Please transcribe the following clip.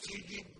أنفسهم